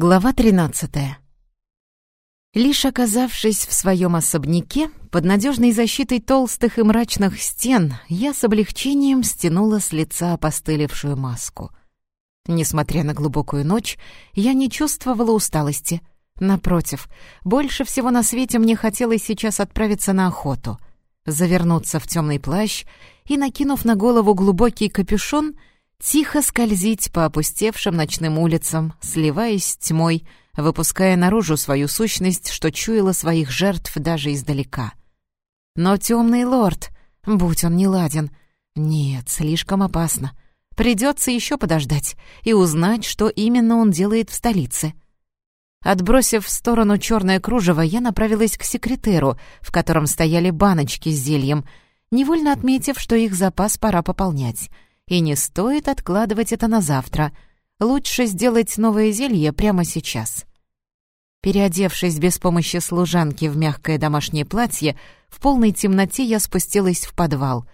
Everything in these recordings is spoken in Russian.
Глава 13. Лишь оказавшись в своем особняке, под надежной защитой толстых и мрачных стен, я с облегчением стянула с лица опостылевшую маску. Несмотря на глубокую ночь, я не чувствовала усталости. Напротив, больше всего на свете мне хотелось сейчас отправиться на охоту, завернуться в темный плащ и, накинув на голову глубокий капюшон — тихо скользить по опустевшим ночным улицам, сливаясь с тьмой, выпуская наружу свою сущность, что чуяла своих жертв даже издалека. Но темный лорд, будь он неладен, нет, слишком опасно. Придется еще подождать и узнать, что именно он делает в столице. Отбросив в сторону черное кружево, я направилась к секретеру, в котором стояли баночки с зельем, невольно отметив, что их запас пора пополнять — и не стоит откладывать это на завтра. Лучше сделать новое зелье прямо сейчас. Переодевшись без помощи служанки в мягкое домашнее платье, в полной темноте я спустилась в подвал,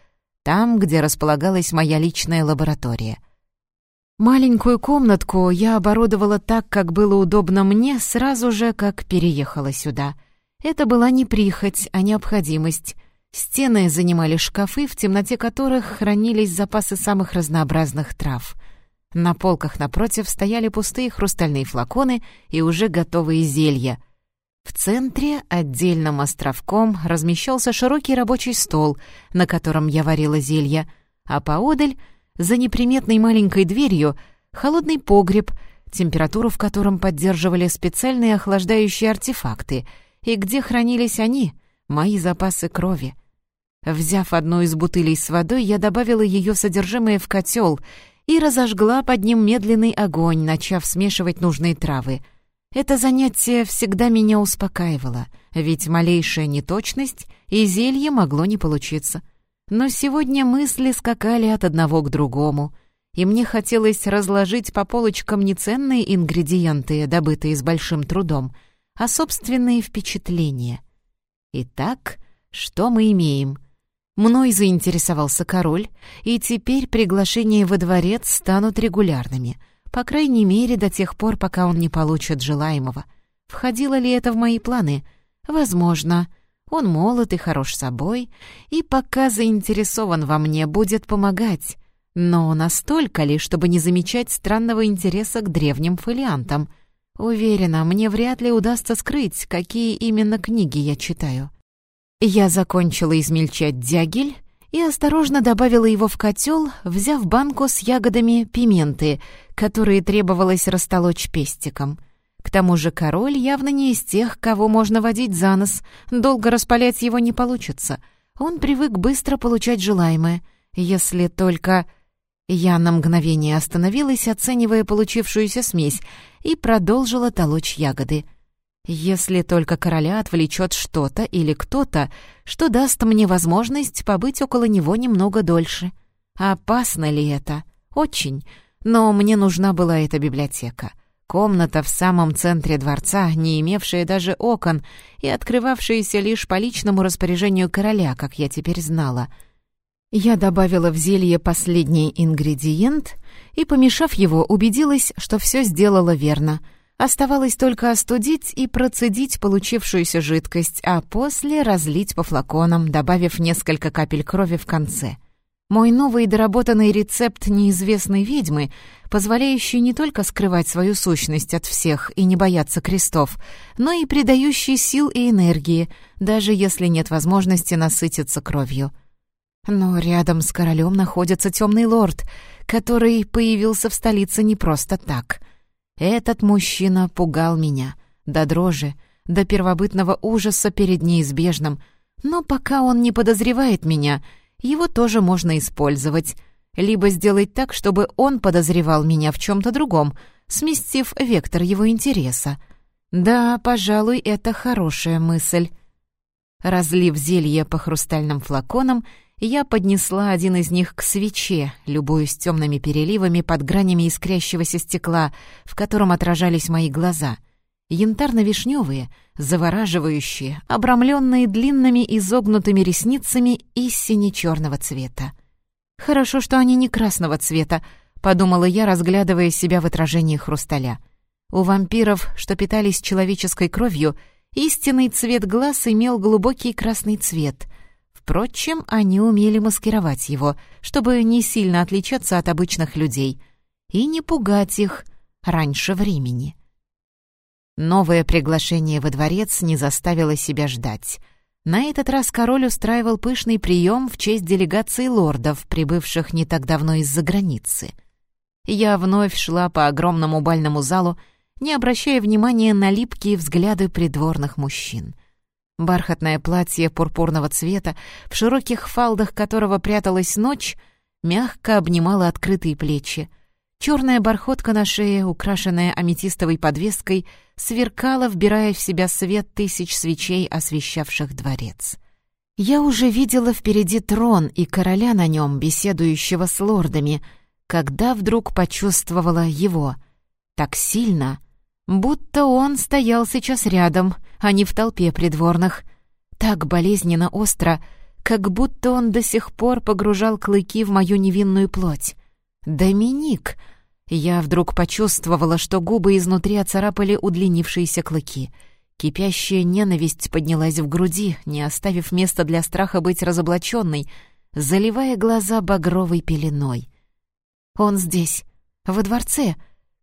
там, где располагалась моя личная лаборатория. Маленькую комнатку я оборудовала так, как было удобно мне, сразу же, как переехала сюда. Это была не прихоть, а необходимость. Стены занимали шкафы, в темноте которых хранились запасы самых разнообразных трав. На полках напротив стояли пустые хрустальные флаконы и уже готовые зелья. В центре отдельным островком размещался широкий рабочий стол, на котором я варила зелья, а поодаль, за неприметной маленькой дверью, холодный погреб, температуру в котором поддерживали специальные охлаждающие артефакты, и где хранились они, мои запасы крови — Взяв одну из бутылей с водой, я добавила ее содержимое в котел и разожгла под ним медленный огонь, начав смешивать нужные травы. Это занятие всегда меня успокаивало, ведь малейшая неточность и зелье могло не получиться. Но сегодня мысли скакали от одного к другому, и мне хотелось разложить по полочкам не ценные ингредиенты, добытые с большим трудом, а собственные впечатления. Итак, что мы имеем — Мной заинтересовался король, и теперь приглашения во дворец станут регулярными, по крайней мере до тех пор, пока он не получит желаемого. Входило ли это в мои планы? Возможно. Он молод и хорош собой, и пока заинтересован во мне, будет помогать. Но настолько ли, чтобы не замечать странного интереса к древним фолиантам? Уверена, мне вряд ли удастся скрыть, какие именно книги я читаю. Я закончила измельчать дягель и осторожно добавила его в котел, взяв банку с ягодами пименты, которые требовалось растолочь пестиком. К тому же король явно не из тех, кого можно водить за нос, долго распалять его не получится. Он привык быстро получать желаемое, если только... Я на мгновение остановилась, оценивая получившуюся смесь, и продолжила толочь ягоды — если только короля отвлечет что-то или кто-то, что даст мне возможность побыть около него немного дольше. Опасно ли это? Очень. Но мне нужна была эта библиотека. Комната в самом центре дворца, не имевшая даже окон и открывавшаяся лишь по личному распоряжению короля, как я теперь знала. Я добавила в зелье последний ингредиент и, помешав его, убедилась, что все сделала верно — Оставалось только остудить и процедить получившуюся жидкость, а после разлить по флаконам, добавив несколько капель крови в конце. Мой новый доработанный рецепт неизвестной ведьмы, позволяющий не только скрывать свою сущность от всех и не бояться крестов, но и придающий сил и энергии, даже если нет возможности насытиться кровью. Но рядом с королем находится темный лорд, который появился в столице не просто так — этот мужчина пугал меня до дрожи, до первобытного ужаса перед неизбежным, но пока он не подозревает меня, его тоже можно использовать, либо сделать так, чтобы он подозревал меня в чем-то другом, сместив вектор его интереса. Да, пожалуй, это хорошая мысль. Разлив зелье по хрустальным флаконам, я поднесла один из них к свече, любуясь темными переливами под гранями искрящегося стекла, в котором отражались мои глаза. Янтарно-вишневые, завораживающие, обрамленные длинными изогнутыми ресницами и сине-черного цвета. «Хорошо, что они не красного цвета», — подумала я, разглядывая себя в отражении хрусталя. У вампиров, что питались человеческой кровью, истинный цвет глаз имел глубокий красный цвет. Впрочем, они умели маскировать его, чтобы не сильно отличаться от обычных людей и не пугать их раньше времени. Новое приглашение во дворец не заставило себя ждать. На этот раз король устраивал пышный прием в честь делегации лордов, прибывших не так давно из-за границы. Я вновь шла по огромному бальному залу, не обращая внимания на липкие взгляды придворных мужчин. Бархатное платье пурпурного цвета, в широких фалдах которого пряталась ночь, мягко обнимало открытые плечи. Черная бархотка на шее, украшенная аметистовой подвеской, сверкала, вбирая в себя свет тысяч свечей, освещавших дворец. Я уже видела впереди трон и короля на нем, беседующего с лордами, когда вдруг почувствовала его. Так сильно, Будто он стоял сейчас рядом, а не в толпе придворных. Так болезненно остро, как будто он до сих пор погружал клыки в мою невинную плоть. «Доминик!» Я вдруг почувствовала, что губы изнутри оцарапали удлинившиеся клыки. Кипящая ненависть поднялась в груди, не оставив места для страха быть разоблаченной, заливая глаза багровой пеленой. «Он здесь, во дворце!»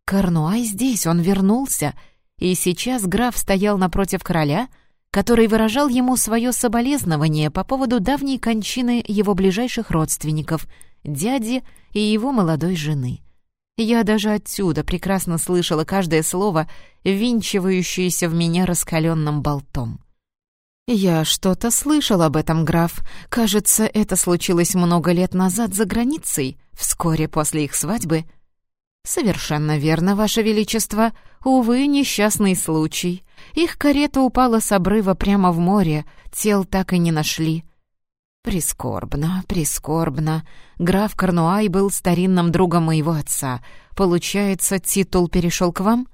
Корнуай здесь, он вернулся, и сейчас граф стоял напротив короля, который выражал ему свое соболезнование по поводу давней кончины его ближайших родственников, дяди и его молодой жены. Я даже отсюда прекрасно слышала каждое слово, винчивающееся в меня раскаленным болтом. «Я что-то слышал об этом, граф. Кажется, это случилось много лет назад за границей, вскоре после их свадьбы», «Совершенно верно, Ваше Величество. Увы, несчастный случай. Их карета упала с обрыва прямо в море, тел так и не нашли». «Прискорбно, прискорбно. Граф Корнуай был старинным другом моего отца. Получается, титул перешел к вам?»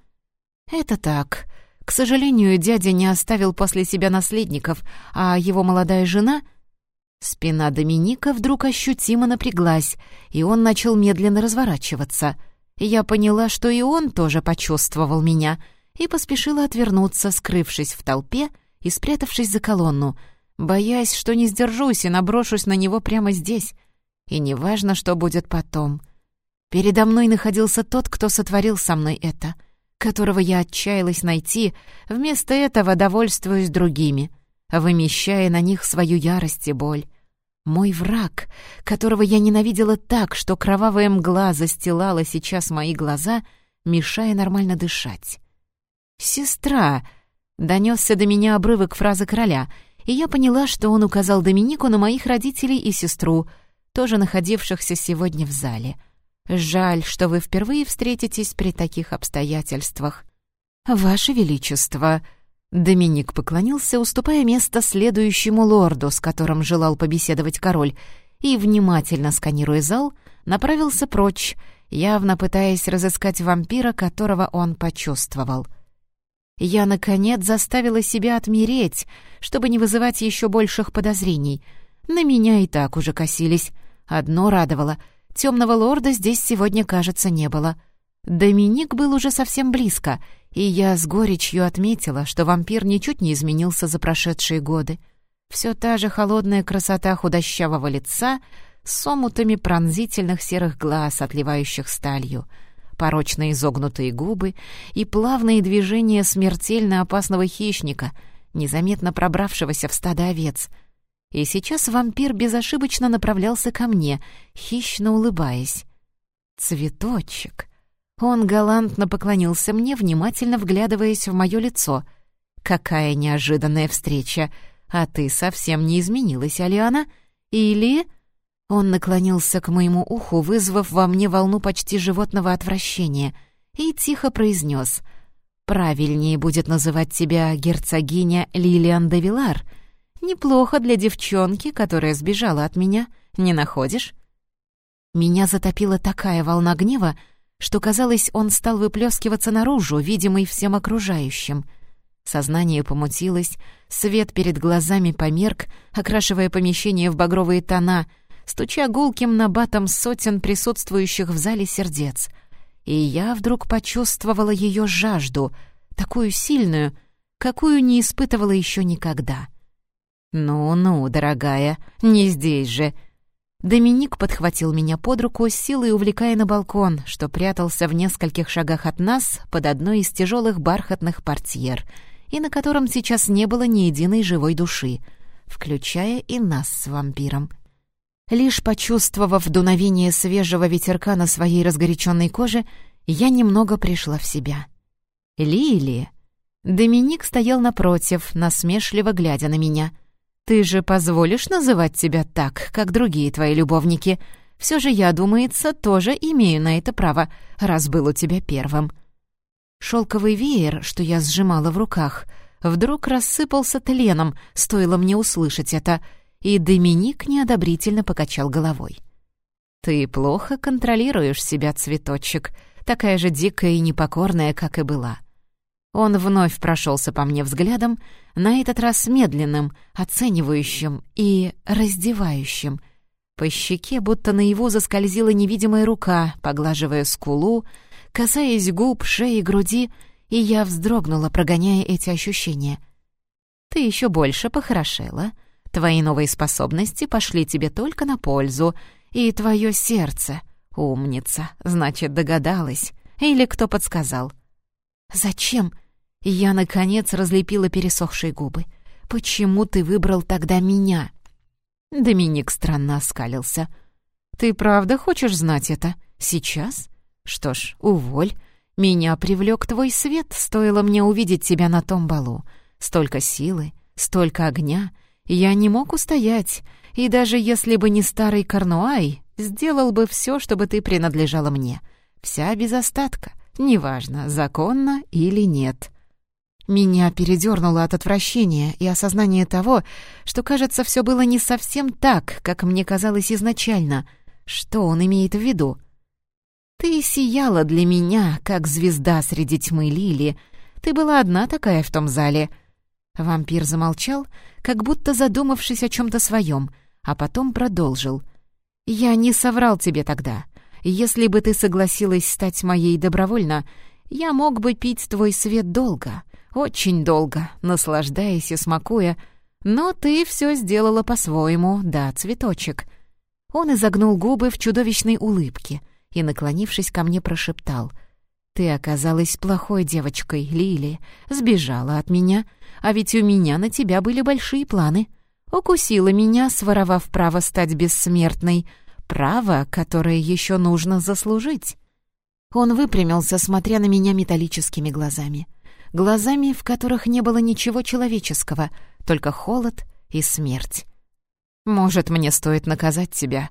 «Это так. К сожалению, дядя не оставил после себя наследников, а его молодая жена...» Спина Доминика вдруг ощутимо напряглась, и он начал медленно разворачиваться — я поняла, что и он тоже почувствовал меня, и поспешила отвернуться, скрывшись в толпе и спрятавшись за колонну, боясь, что не сдержусь и наброшусь на него прямо здесь. И неважно, что будет потом. Передо мной находился тот, кто сотворил со мной это, которого я отчаялась найти, вместо этого довольствуюсь другими, вымещая на них свою ярость и боль. Мой враг, которого я ненавидела так, что кровавая мгла застилала сейчас мои глаза, мешая нормально дышать. «Сестра!» — донесся до меня обрывок фразы короля, и я поняла, что он указал Доминику на моих родителей и сестру, тоже находившихся сегодня в зале. «Жаль, что вы впервые встретитесь при таких обстоятельствах». «Ваше Величество!» Доминик поклонился, уступая место следующему лорду, с которым желал побеседовать король, и, внимательно сканируя зал, направился прочь, явно пытаясь разыскать вампира, которого он почувствовал. Я, наконец, заставила себя отмереть, чтобы не вызывать еще больших подозрений. На меня и так уже косились. Одно радовало — темного лорда здесь сегодня, кажется, не было. Доминик был уже совсем близко — и я с горечью отметила, что вампир ничуть не изменился за прошедшие годы. Все та же холодная красота худощавого лица с омутами пронзительных серых глаз, отливающих сталью, порочно изогнутые губы и плавные движения смертельно опасного хищника, незаметно пробравшегося в стадо овец. И сейчас вампир безошибочно направлялся ко мне, хищно улыбаясь. «Цветочек!» Он галантно поклонился мне, внимательно вглядываясь в мое лицо. «Какая неожиданная встреча! А ты совсем не изменилась, Алиана? Или...» Он наклонился к моему уху, вызвав во мне волну почти животного отвращения, и тихо произнес. «Правильнее будет называть тебя герцогиня Лилиан де Вилар. Неплохо для девчонки, которая сбежала от меня, не находишь?» Меня затопила такая волна гнева, что, казалось, он стал выплескиваться наружу, видимый всем окружающим. Сознание помутилось, свет перед глазами померк, окрашивая помещение в багровые тона, стуча гулким набатом сотен присутствующих в зале сердец. и я вдруг почувствовала ее жажду, такую сильную, какую не испытывала еще никогда. «Ну-ну, дорогая, не здесь же!» Доминик подхватил меня под руку, силой увлекая на балкон, что прятался в нескольких шагах от нас под одной из тяжелых бархатных портьер, и на котором сейчас не было ни единой живой души, включая и нас с вампиром. Лишь почувствовав дуновение свежего ветерка на своей разгоряченной коже, я немного пришла в себя. «Лили!» Доминик стоял напротив, насмешливо глядя на меня — ты же позволишь называть тебя так, как другие твои любовники? Все же я, думается, тоже имею на это право, раз был у тебя первым». Шелковый веер, что я сжимала в руках, вдруг рассыпался тленом, стоило мне услышать это, и Доминик неодобрительно покачал головой. «Ты плохо контролируешь себя, цветочек, такая же дикая и непокорная, как и была. Он вновь прошелся по мне взглядом, на этот раз медленным, оценивающим и раздевающим. По щеке будто на его заскользила невидимая рука, поглаживая скулу, касаясь губ, шеи, груди, и я вздрогнула, прогоняя эти ощущения. «Ты еще больше похорошела. Твои новые способности пошли тебе только на пользу, и твое сердце, умница, значит, догадалась. Или кто подсказал?» «Зачем?» Я, наконец, разлепила пересохшие губы. «Почему ты выбрал тогда меня?» Доминик странно оскалился. «Ты правда хочешь знать это? Сейчас? Что ж, уволь. Меня привлек твой свет, стоило мне увидеть тебя на том балу. Столько силы, столько огня. Я не мог устоять, и даже если бы не старый Корнуай, сделал бы все, чтобы ты принадлежала мне. Вся без остатка. Неважно, законно или нет. Меня передернуло от отвращения и осознания того, что, кажется, все было не совсем так, как мне казалось изначально. Что он имеет в виду? «Ты сияла для меня, как звезда среди тьмы Лили. Ты была одна такая в том зале». Вампир замолчал, как будто задумавшись о чем-то своем, а потом продолжил. «Я не соврал тебе тогда. Если бы ты согласилась стать моей добровольно, я мог бы пить твой свет долго, очень долго, наслаждаясь и смакуя. Но ты все сделала по-своему, да, цветочек». Он изогнул губы в чудовищной улыбке и, наклонившись ко мне, прошептал. «Ты оказалась плохой девочкой, Лили, сбежала от меня, а ведь у меня на тебя были большие планы. Укусила меня, своровав право стать бессмертной, право, которое еще нужно заслужить». Он выпрямился, смотря на меня металлическими глазами. Глазами, в которых не было ничего человеческого, только холод и смерть. «Может, мне стоит наказать тебя?»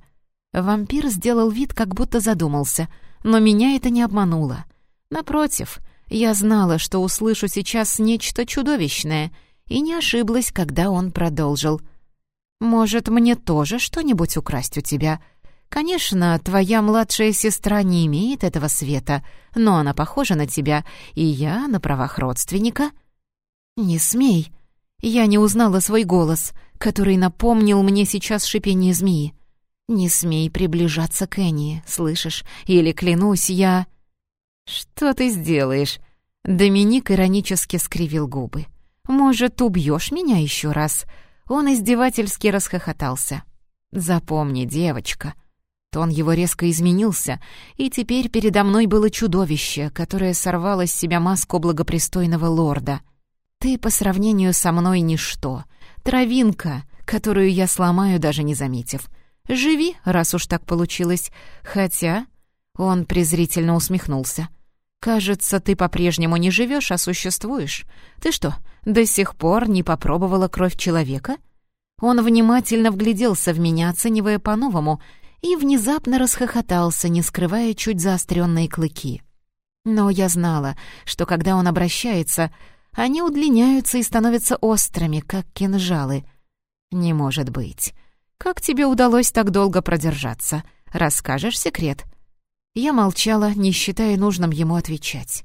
Вампир сделал вид, как будто задумался, но меня это не обмануло. Напротив, я знала, что услышу сейчас нечто чудовищное, и не ошиблась, когда он продолжил. «Может, мне тоже что-нибудь украсть у тебя?» Конечно, твоя младшая сестра не имеет этого света, но она похожа на тебя, и я на правах родственника». «Не смей!» Я не узнала свой голос, который напомнил мне сейчас шипение змеи. «Не смей приближаться к Энни, слышишь? Или, клянусь, я...» «Что ты сделаешь?» Доминик иронически скривил губы. «Может, убьешь меня еще раз?» Он издевательски расхохотался. «Запомни, девочка, Тон его резко изменился, и теперь передо мной было чудовище, которое сорвало с себя маску благопристойного лорда. «Ты по сравнению со мной ничто. Травинка, которую я сломаю, даже не заметив. Живи, раз уж так получилось. Хотя...» Он презрительно усмехнулся. «Кажется, ты по-прежнему не живешь, а существуешь. Ты что, до сих пор не попробовала кровь человека?» Он внимательно вгляделся в меня, оценивая по-новому, и внезапно расхохотался, не скрывая чуть заостренные клыки. Но я знала, что когда он обращается, они удлиняются и становятся острыми, как кинжалы. «Не может быть. Как тебе удалось так долго продержаться? Расскажешь секрет?» Я молчала, не считая нужным ему отвечать.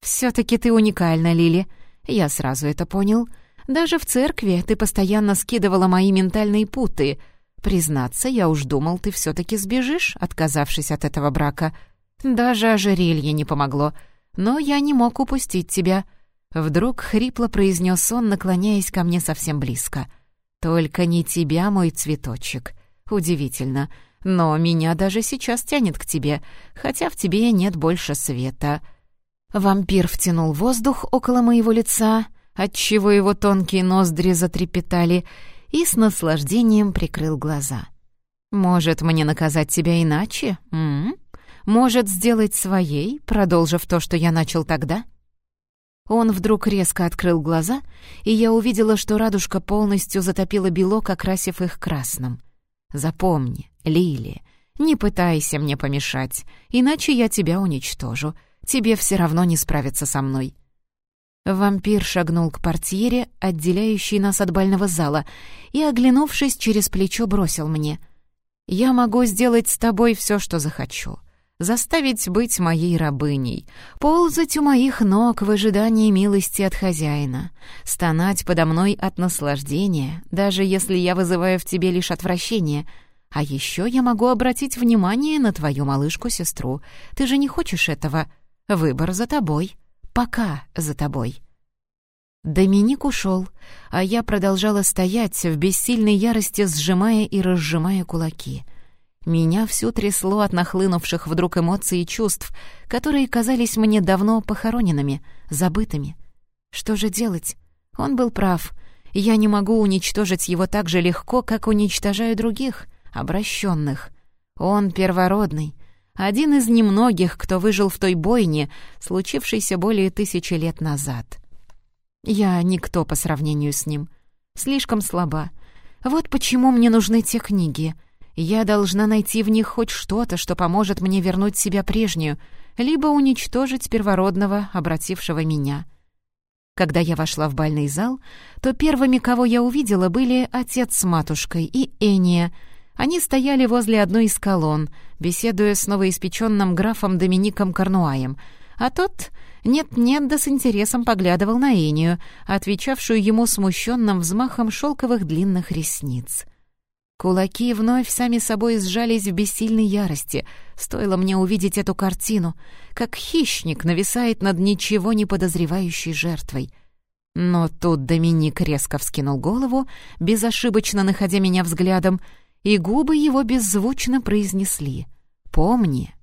«Все-таки ты уникальна, Лили. Я сразу это понял. Даже в церкви ты постоянно скидывала мои ментальные путы, Признаться, я уж думал, ты все-таки сбежишь, отказавшись от этого брака. Даже ожерелье не помогло. Но я не мог упустить тебя. Вдруг хрипло произнес он, наклоняясь ко мне совсем близко. «Только не тебя, мой цветочек. Удивительно. Но меня даже сейчас тянет к тебе, хотя в тебе нет больше света». Вампир втянул воздух около моего лица, отчего его тонкие ноздри затрепетали, и с наслаждением прикрыл глаза. «Может, мне наказать тебя иначе? М -м? Может, сделать своей, продолжив то, что я начал тогда?» Он вдруг резко открыл глаза, и я увидела, что радужка полностью затопила белок, окрасив их красным. «Запомни, Лили, не пытайся мне помешать, иначе я тебя уничтожу. Тебе все равно не справиться со мной». Вампир шагнул к портьере, отделяющей нас от бального зала, и, оглянувшись через плечо, бросил мне. «Я могу сделать с тобой все, что захочу заставить быть моей рабыней, ползать у моих ног в ожидании милости от хозяина, стонать подо мной от наслаждения, даже если я вызываю в тебе лишь отвращение. А еще я могу обратить внимание на твою малышку-сестру. Ты же не хочешь этого? Выбор за тобой. Пока за тобой». Доминик ушел, а я продолжала стоять в бессильной ярости, сжимая и разжимая кулаки — меня всю трясло от нахлынувших вдруг эмоций и чувств, которые казались мне давно похороненными, забытыми. Что же делать? Он был прав. Я не могу уничтожить его так же легко, как уничтожаю других, обращенных. Он первородный, один из немногих, кто выжил в той бойне, случившейся более тысячи лет назад. Я никто по сравнению с ним. Слишком слаба. Вот почему мне нужны те книги — я должна найти в них хоть что-то, что поможет мне вернуть себя прежнюю, либо уничтожить первородного, обратившего меня. Когда я вошла в бальный зал, то первыми, кого я увидела, были отец с матушкой и Эния. Они стояли возле одной из колонн, беседуя с новоиспеченным графом Домиником Корнуаем, а тот нет-нет да с интересом поглядывал на Энию, отвечавшую ему смущенным взмахом шелковых длинных ресниц. Кулаки вновь сами собой сжались в бессильной ярости. Стоило мне увидеть эту картину, как хищник нависает над ничего не подозревающей жертвой. Но тут Доминик резко вскинул голову, безошибочно находя меня взглядом, и губы его беззвучно произнесли «Помни,